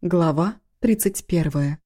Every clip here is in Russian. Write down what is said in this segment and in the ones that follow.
Глава 31.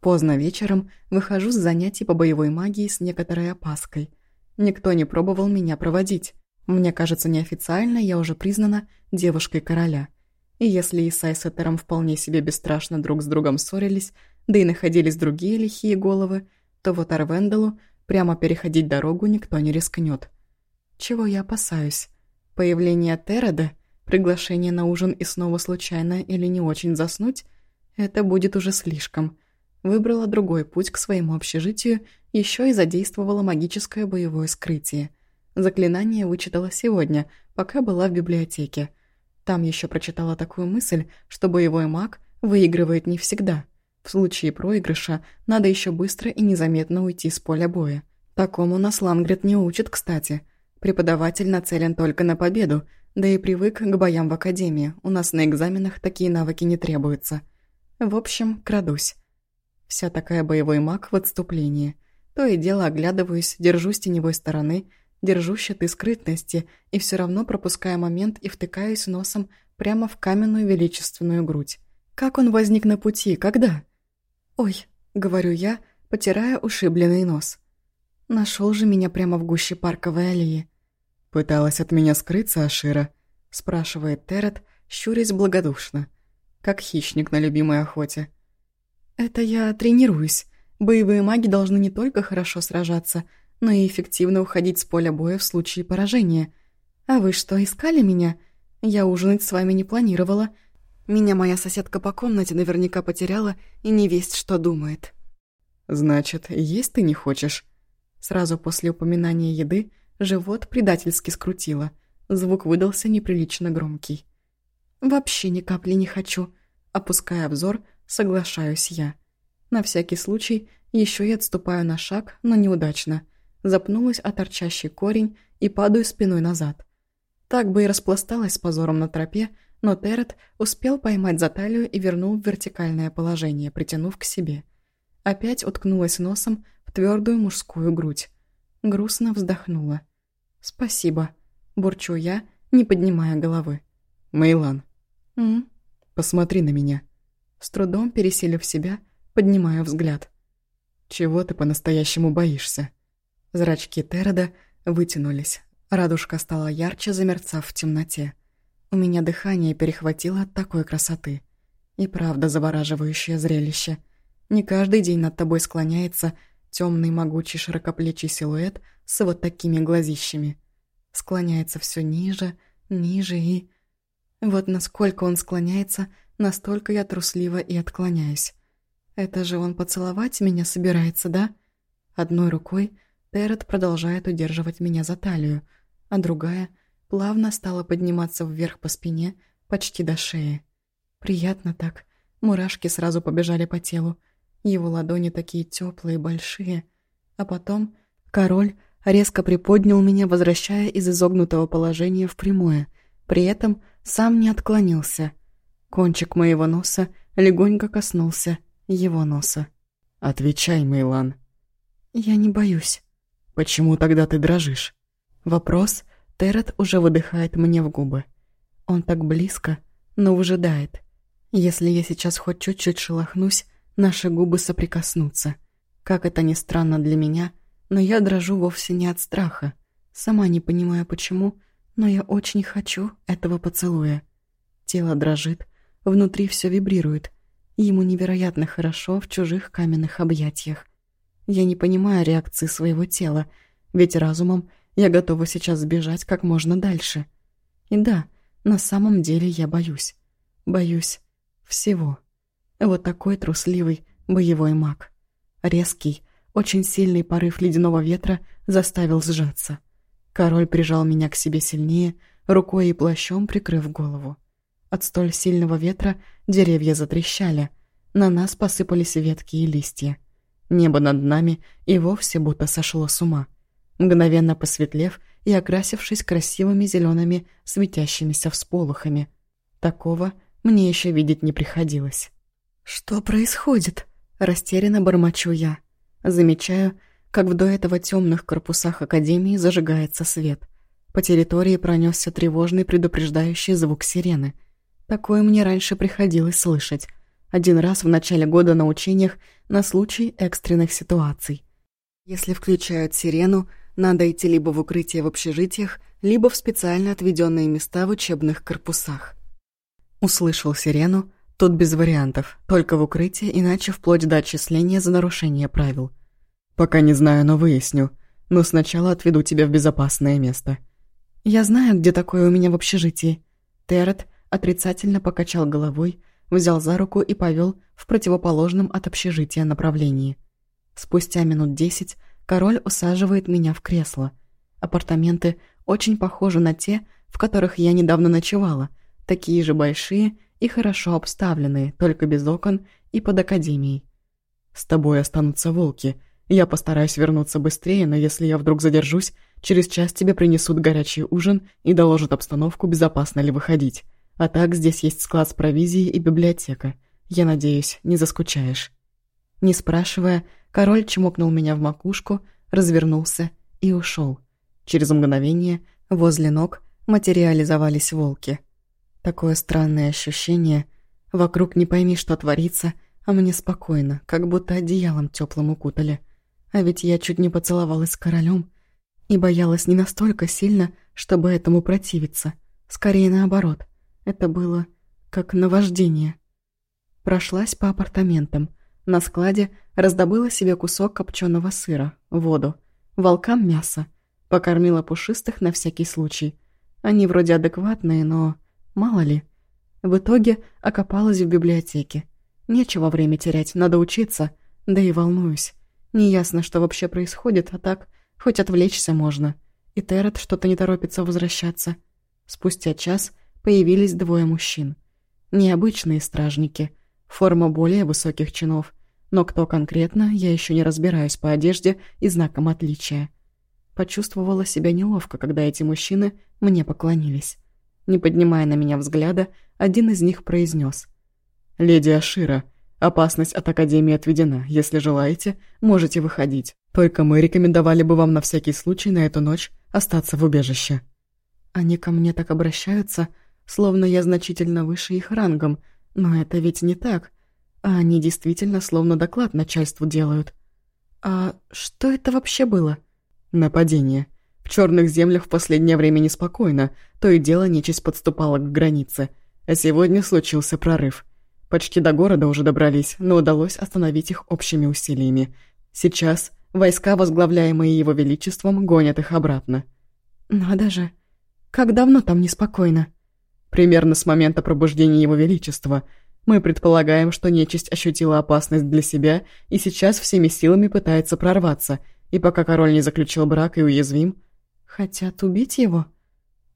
Поздно вечером выхожу с занятий по боевой магии с некоторой опаской. Никто не пробовал меня проводить. Мне кажется, неофициально я уже признана девушкой короля. И если Исай с Этером вполне себе бесстрашно друг с другом ссорились, да и находились другие лихие головы, то вот Арвендалу прямо переходить дорогу никто не рискнет. Чего я опасаюсь? Появление Тереда – Приглашение на ужин и снова случайно или не очень заснуть – это будет уже слишком. Выбрала другой путь к своему общежитию, еще и задействовала магическое боевое скрытие. Заклинание вычитала сегодня, пока была в библиотеке. Там еще прочитала такую мысль, что боевой маг выигрывает не всегда. В случае проигрыша надо еще быстро и незаметно уйти с поля боя. Такому нас Лангрид не учит, кстати. Преподаватель нацелен только на победу – да и привык к боям в академии. У нас на экзаменах такие навыки не требуются. В общем, крадусь. Вся такая боевой маг в отступлении. То и дело оглядываюсь, держусь теневой стороны, держу щиты скрытности и все равно пропуская момент и втыкаюсь носом прямо в каменную величественную грудь. Как он возник на пути? Когда? «Ой», — говорю я, потирая ушибленный нос. Нашел же меня прямо в гуще парковой аллеи. «Пыталась от меня скрыться, Ашира?» – спрашивает Терет, щурясь благодушно, как хищник на любимой охоте. «Это я тренируюсь. Боевые маги должны не только хорошо сражаться, но и эффективно уходить с поля боя в случае поражения. А вы что, искали меня? Я ужинать с вами не планировала. Меня моя соседка по комнате наверняка потеряла и не весть, что думает». «Значит, есть ты не хочешь?» Сразу после упоминания еды Живот предательски скрутило. Звук выдался неприлично громкий. «Вообще ни капли не хочу». Опуская обзор, соглашаюсь я. На всякий случай еще и отступаю на шаг, но неудачно. Запнулась о торчащий корень и падаю спиной назад. Так бы и распласталась с позором на тропе, но Террет успел поймать за талию и вернул в вертикальное положение, притянув к себе. Опять уткнулась носом в твердую мужскую грудь. Грустно вздохнула. «Спасибо», – бурчу я, не поднимая головы. «Мейлан». «М?» «Посмотри на меня». С трудом переселив себя, поднимаю взгляд. «Чего ты по-настоящему боишься?» Зрачки Тереда вытянулись. Радужка стала ярче, замерцав в темноте. У меня дыхание перехватило от такой красоты. И правда завораживающее зрелище. Не каждый день над тобой склоняется темный могучий широкоплечий силуэт с вот такими глазищами. Склоняется все ниже, ниже и... Вот насколько он склоняется, настолько я трусливо и отклоняюсь. Это же он поцеловать меня собирается, да? Одной рукой Террет продолжает удерживать меня за талию, а другая плавно стала подниматься вверх по спине, почти до шеи. Приятно так. Мурашки сразу побежали по телу. Его ладони такие теплые, большие. А потом король резко приподнял меня, возвращая из изогнутого положения в прямое. При этом сам не отклонился. Кончик моего носа легонько коснулся его носа. «Отвечай, Мейлан». «Я не боюсь». «Почему тогда ты дрожишь?» Вопрос Террет уже выдыхает мне в губы. Он так близко, но выжидает. Если я сейчас хоть чуть-чуть шелохнусь, наши губы соприкоснутся. Как это ни странно для меня, но я дрожу вовсе не от страха. Сама не понимаю почему, но я очень хочу этого поцелуя. Тело дрожит, внутри все вибрирует. Ему невероятно хорошо в чужих каменных объятиях. Я не понимаю реакции своего тела, ведь разумом я готова сейчас сбежать как можно дальше. И да, на самом деле я боюсь. Боюсь всего. Вот такой трусливый боевой маг. Резкий, очень сильный порыв ледяного ветра заставил сжаться. Король прижал меня к себе сильнее, рукой и плащом прикрыв голову. От столь сильного ветра деревья затрещали. На нас посыпались ветки и листья. Небо над нами и вовсе будто сошло с ума. Мгновенно посветлев и окрасившись красивыми зелеными светящимися всполохами. Такого мне еще видеть не приходилось. «Что происходит?» – растерянно бормочу я. Замечаю, как в до этого темных корпусах Академии зажигается свет. По территории пронесся тревожный предупреждающий звук сирены. Такое мне раньше приходилось слышать. Один раз в начале года на учениях на случай экстренных ситуаций. Если включают сирену, надо идти либо в укрытие в общежитиях, либо в специально отведенные места в учебных корпусах. Услышал сирену, тут без вариантов, только в укрытие, иначе вплоть до отчисления за нарушение правил. «Пока не знаю, но выясню. Но сначала отведу тебя в безопасное место». «Я знаю, где такое у меня в общежитии». Террет отрицательно покачал головой, взял за руку и повел в противоположном от общежития направлении. Спустя минут десять король усаживает меня в кресло. Апартаменты очень похожи на те, в которых я недавно ночевала, такие же большие и хорошо обставленные, только без окон и под академией. «С тобой останутся волки. Я постараюсь вернуться быстрее, но если я вдруг задержусь, через час тебе принесут горячий ужин и доложат обстановку, безопасно ли выходить. А так здесь есть склад с провизией и библиотека. Я надеюсь, не заскучаешь». Не спрашивая, король чмокнул меня в макушку, развернулся и ушел. Через мгновение возле ног материализовались волки. Такое странное ощущение. Вокруг не пойми, что творится, а мне спокойно, как будто одеялом теплым укутали. А ведь я чуть не поцеловалась с королем и боялась не настолько сильно, чтобы этому противиться. Скорее наоборот. Это было как наваждение. Прошлась по апартаментам. На складе раздобыла себе кусок копченого сыра, воду, волкам мясо. Покормила пушистых на всякий случай. Они вроде адекватные, но мало ли. В итоге окопалась в библиотеке. Нечего время терять, надо учиться, да и волнуюсь. Неясно, что вообще происходит, а так хоть отвлечься можно. И Террет что-то не торопится возвращаться. Спустя час появились двое мужчин. Необычные стражники, форма более высоких чинов, но кто конкретно, я еще не разбираюсь по одежде и знакам отличия. Почувствовала себя неловко, когда эти мужчины мне поклонились. Не поднимая на меня взгляда, один из них произнес: «Леди Ашира, опасность от Академии отведена. Если желаете, можете выходить. Только мы рекомендовали бы вам на всякий случай на эту ночь остаться в убежище». Они ко мне так обращаются, словно я значительно выше их рангом, но это ведь не так. А они действительно словно доклад начальству делают. А что это вообще было? Нападение. В черных землях в последнее время неспокойно, то и дело нечисть подступала к границе. А сегодня случился прорыв. Почти до города уже добрались, но удалось остановить их общими усилиями. Сейчас войска, возглавляемые его величеством, гонят их обратно. Надо же. Как давно там неспокойно? Примерно с момента пробуждения Его Величества. Мы предполагаем, что нечисть ощутила опасность для себя и сейчас всеми силами пытается прорваться, и пока король не заключил брак и уязвим... Хотят убить его?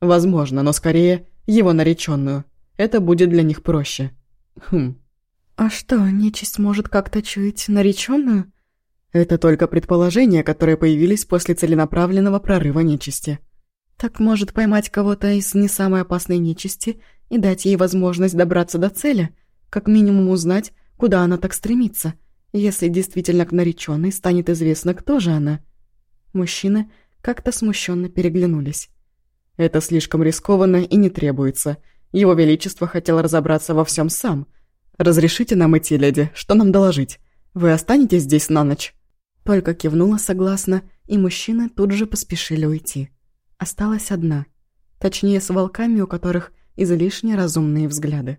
Возможно, но скорее его нареченную. Это будет для них проще. Хм. А что, нечисть может как-то чуять нареченную? Это только предположения, которые появились после целенаправленного прорыва нечисти. Так может поймать кого-то из не самой опасной нечисти и дать ей возможность добраться до цели, как минимум узнать, куда она так стремится, если действительно к нареченной станет известно, кто же она. Мужчины как-то смущенно переглянулись. Это слишком рискованно и не требуется. Его Величество хотел разобраться во всем сам. Разрешите нам идти, леди, что нам доложить? Вы останетесь здесь на ночь?» Только кивнула согласно, и мужчины тут же поспешили уйти. Осталась одна. Точнее, с волками, у которых излишне разумные взгляды.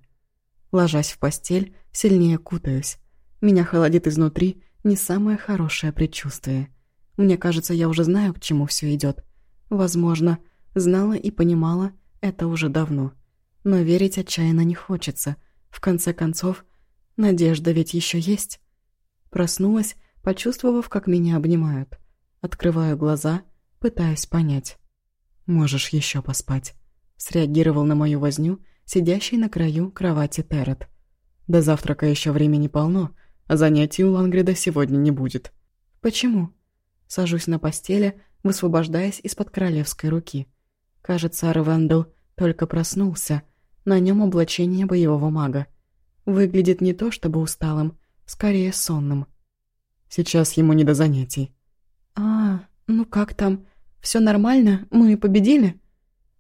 Ложась в постель, сильнее кутаюсь. Меня холодит изнутри не самое хорошее предчувствие. Мне кажется, я уже знаю, к чему все идет. Возможно, знала и понимала это уже давно. Но верить отчаянно не хочется. В конце концов, надежда ведь еще есть. Проснулась, почувствовав, как меня обнимают. Открываю глаза, пытаюсь понять. «Можешь еще поспать», — среагировал на мою возню, сидящий на краю кровати Террет. «До завтрака еще времени полно, а занятий у Лангрида сегодня не будет». «Почему?» Сажусь на постели, высвобождаясь из-под королевской руки. Кажется, Арвендел только проснулся. На нем облачение боевого мага. Выглядит не то чтобы усталым, скорее сонным. Сейчас ему не до занятий. «А, ну как там? Все нормально? Мы победили?»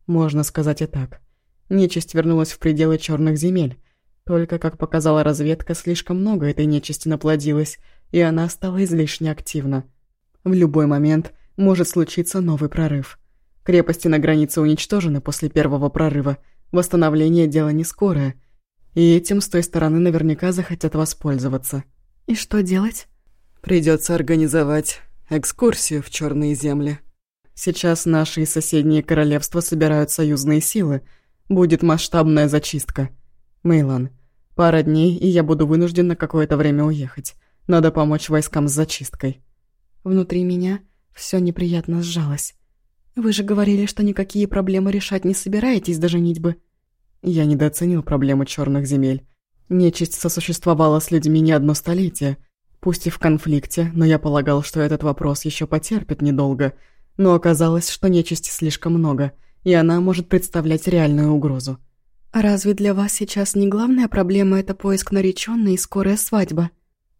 Можно сказать и так. Нечисть вернулась в пределы черных земель. Только, как показала разведка, слишком много этой нечисти наплодилось, и она стала излишне активна. В любой момент может случиться новый прорыв. Крепости на границе уничтожены после первого прорыва. Восстановление – дело не скорое. И этим с той стороны наверняка захотят воспользоваться. И что делать? Придется организовать экскурсию в черные земли. Сейчас наши и соседние королевства собирают союзные силы. Будет масштабная зачистка. Мейлан, пара дней, и я буду вынужден на какое-то время уехать. Надо помочь войскам с зачисткой. Внутри меня все неприятно сжалось. Вы же говорили, что никакие проблемы решать не собираетесь до женитьбы. Я недооценил проблемы черных земель. Нечисть сосуществовала с людьми не одно столетие. Пусть и в конфликте, но я полагал, что этот вопрос еще потерпит недолго. Но оказалось, что нечисти слишком много, и она может представлять реальную угрозу. А разве для вас сейчас не главная проблема это поиск нареченной и скорая свадьба?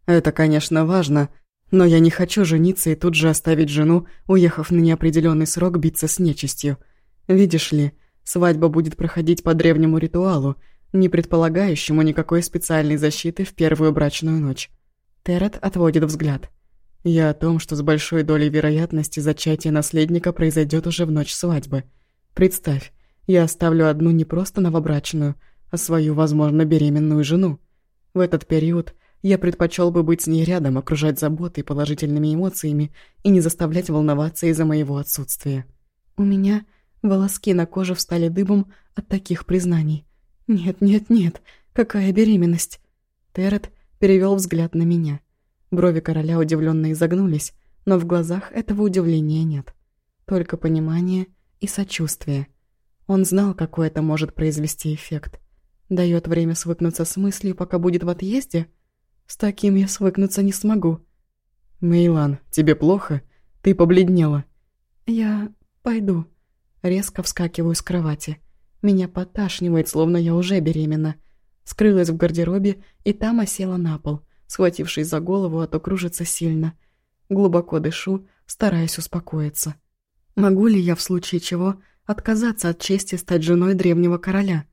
Это, конечно, важно, но я не хочу жениться и тут же оставить жену, уехав на неопределенный срок биться с нечистью. Видишь ли, свадьба будет проходить по древнему ритуалу, не предполагающему никакой специальной защиты в первую брачную ночь. Террет отводит взгляд. Я о том, что с большой долей вероятности зачатие наследника произойдет уже в ночь свадьбы. Представь, я оставлю одну не просто новобрачную, а свою, возможно, беременную жену. В этот период я предпочел бы быть с ней рядом, окружать заботой, положительными эмоциями и не заставлять волноваться из-за моего отсутствия. У меня волоски на коже встали дыбом от таких признаний. «Нет, нет, нет, какая беременность?» Террет перевел взгляд на меня. Брови короля удивленно изогнулись, но в глазах этого удивления нет. Только понимание и сочувствие. Он знал, какой это может произвести эффект. Дает время свыкнуться с мыслью, пока будет в отъезде – с таким я свыкнуться не смогу. Мейлан, тебе плохо? Ты побледнела. Я пойду. Резко вскакиваю с кровати. Меня поташнивает, словно я уже беременна. Скрылась в гардеробе и там осела на пол, схватившись за голову, а то кружится сильно. Глубоко дышу, стараясь успокоиться. Могу ли я в случае чего отказаться от чести стать женой древнего короля?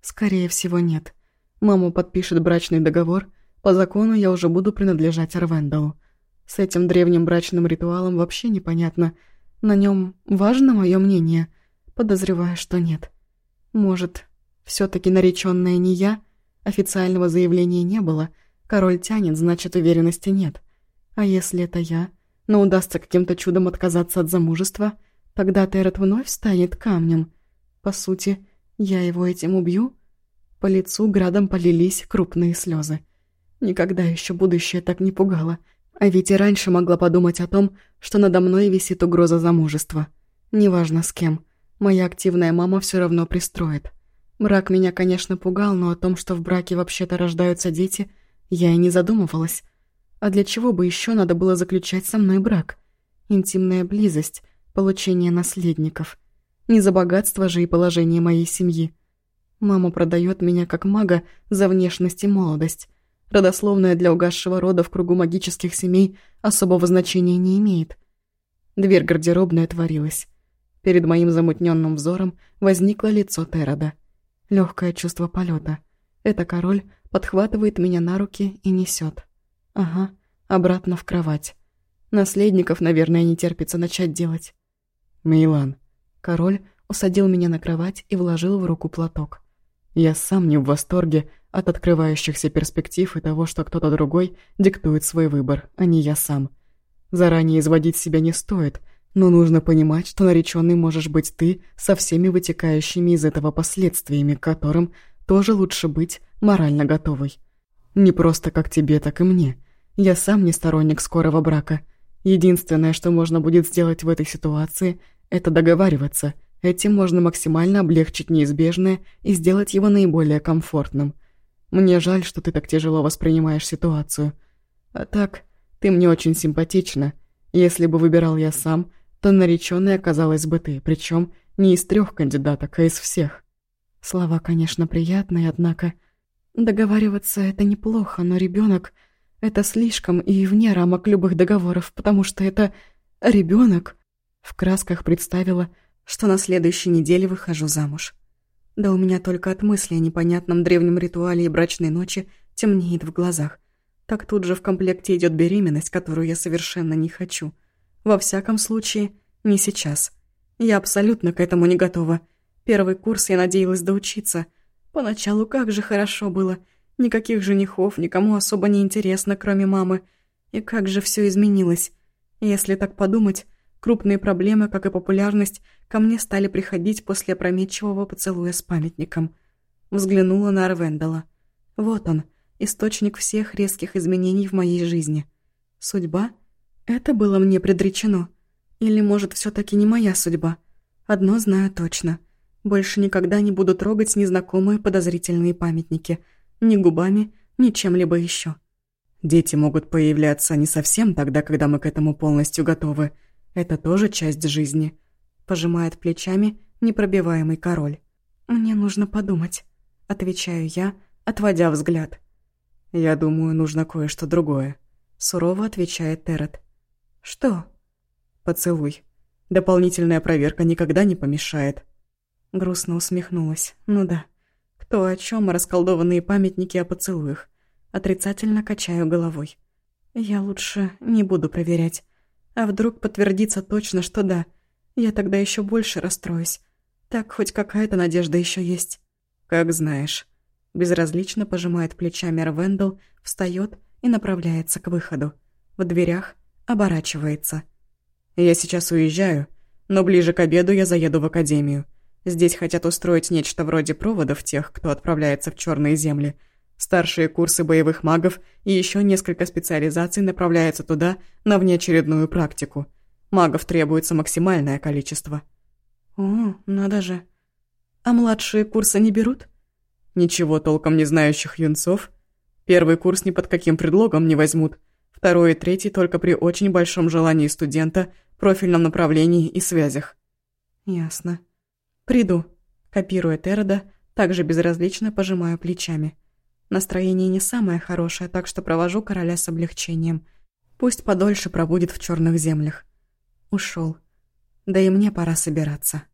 Скорее всего, нет. Мама подпишет брачный договор — по закону я уже буду принадлежать Арвендалу. С этим древним брачным ритуалом вообще непонятно. На нем важно мое мнение? Подозреваю, что нет. Может, все таки нареченная не я? Официального заявления не было. Король тянет, значит, уверенности нет. А если это я, но удастся каким-то чудом отказаться от замужества, тогда Террет вновь станет камнем. По сути, я его этим убью? По лицу градом полились крупные слезы. Никогда еще будущее так не пугало. А ведь и раньше могла подумать о том, что надо мной висит угроза замужества. Неважно с кем. Моя активная мама все равно пристроит. Брак меня, конечно, пугал, но о том, что в браке вообще-то рождаются дети, я и не задумывалась. А для чего бы еще надо было заключать со мной брак? Интимная близость, получение наследников. Не за богатство же и положение моей семьи. Мама продает меня как мага за внешность и молодость. Родословная для угасшего рода в кругу магических семей особого значения не имеет. Дверь гардеробной отворилась. Перед моим замутненным взором возникло лицо Терода. Легкое чувство полета. Это король подхватывает меня на руки и несет. Ага, обратно в кровать. Наследников, наверное, не терпится начать делать. Мейлан. Король усадил меня на кровать и вложил в руку платок. Я сам не в восторге от открывающихся перспектив и того, что кто-то другой диктует свой выбор, а не я сам. Заранее изводить себя не стоит, но нужно понимать, что нареченный можешь быть ты со всеми вытекающими из этого последствиями, к которым тоже лучше быть морально готовой. Не просто как тебе, так и мне. Я сам не сторонник скорого брака. Единственное, что можно будет сделать в этой ситуации, это договариваться. Этим можно максимально облегчить неизбежное и сделать его наиболее комфортным. Мне жаль, что ты так тяжело воспринимаешь ситуацию. А так, ты мне очень симпатична. Если бы выбирал я сам, то наречённой оказалась бы ты, причем не из трех кандидаток, а из всех. Слова, конечно, приятные, однако... Договариваться — это неплохо, но ребенок это слишком и вне рамок любых договоров, потому что это ребенок. В красках представила, что на следующей неделе выхожу замуж. Да у меня только от мысли о непонятном древнем ритуале и брачной ночи темнеет в глазах. Так тут же в комплекте идет беременность, которую я совершенно не хочу. Во всяком случае, не сейчас. Я абсолютно к этому не готова. Первый курс я надеялась доучиться. Поначалу как же хорошо было. Никаких женихов, никому особо не интересно, кроме мамы. И как же все изменилось. Если так подумать, крупные проблемы, как и популярность, ко мне стали приходить после опрометчивого поцелуя с памятником. Взглянула на Арвендала. Вот он, источник всех резких изменений в моей жизни. Судьба? Это было мне предречено. Или, может, все таки не моя судьба? Одно знаю точно. Больше никогда не буду трогать незнакомые подозрительные памятники. Ни губами, ни чем-либо еще. Дети могут появляться не совсем тогда, когда мы к этому полностью готовы. Это тоже часть жизни. Пожимает плечами непробиваемый король. «Мне нужно подумать», — отвечаю я, отводя взгляд. «Я думаю, нужно кое-что другое», — сурово отвечает Террет. «Что?» «Поцелуй. Дополнительная проверка никогда не помешает». Грустно усмехнулась. «Ну да. Кто о чем расколдованные памятники о поцелуях? Отрицательно качаю головой. Я лучше не буду проверять. А вдруг подтвердится точно, что да. Я тогда еще больше расстроюсь. Так хоть какая-то надежда еще есть. Как знаешь. Безразлично пожимает плечами Рвендел, встает и направляется к выходу. В дверях оборачивается. «Я сейчас уезжаю, но ближе к обеду я заеду в академию. Здесь хотят устроить нечто вроде проводов тех, кто отправляется в черные земли. Старшие курсы боевых магов и еще несколько специализаций направляются туда на внеочередную практику. Магов требуется максимальное количество». «О, надо же. А младшие курсы не берут?» Ничего толком не знающих юнцов. Первый курс ни под каким предлогом не возьмут. Второй и третий только при очень большом желании студента, профильном направлении и связях. Ясно. Приду. Копируя Терода, также безразлично пожимаю плечами. Настроение не самое хорошее, так что провожу короля с облегчением. Пусть подольше пробудет в черных землях. Ушел. Да и мне пора собираться.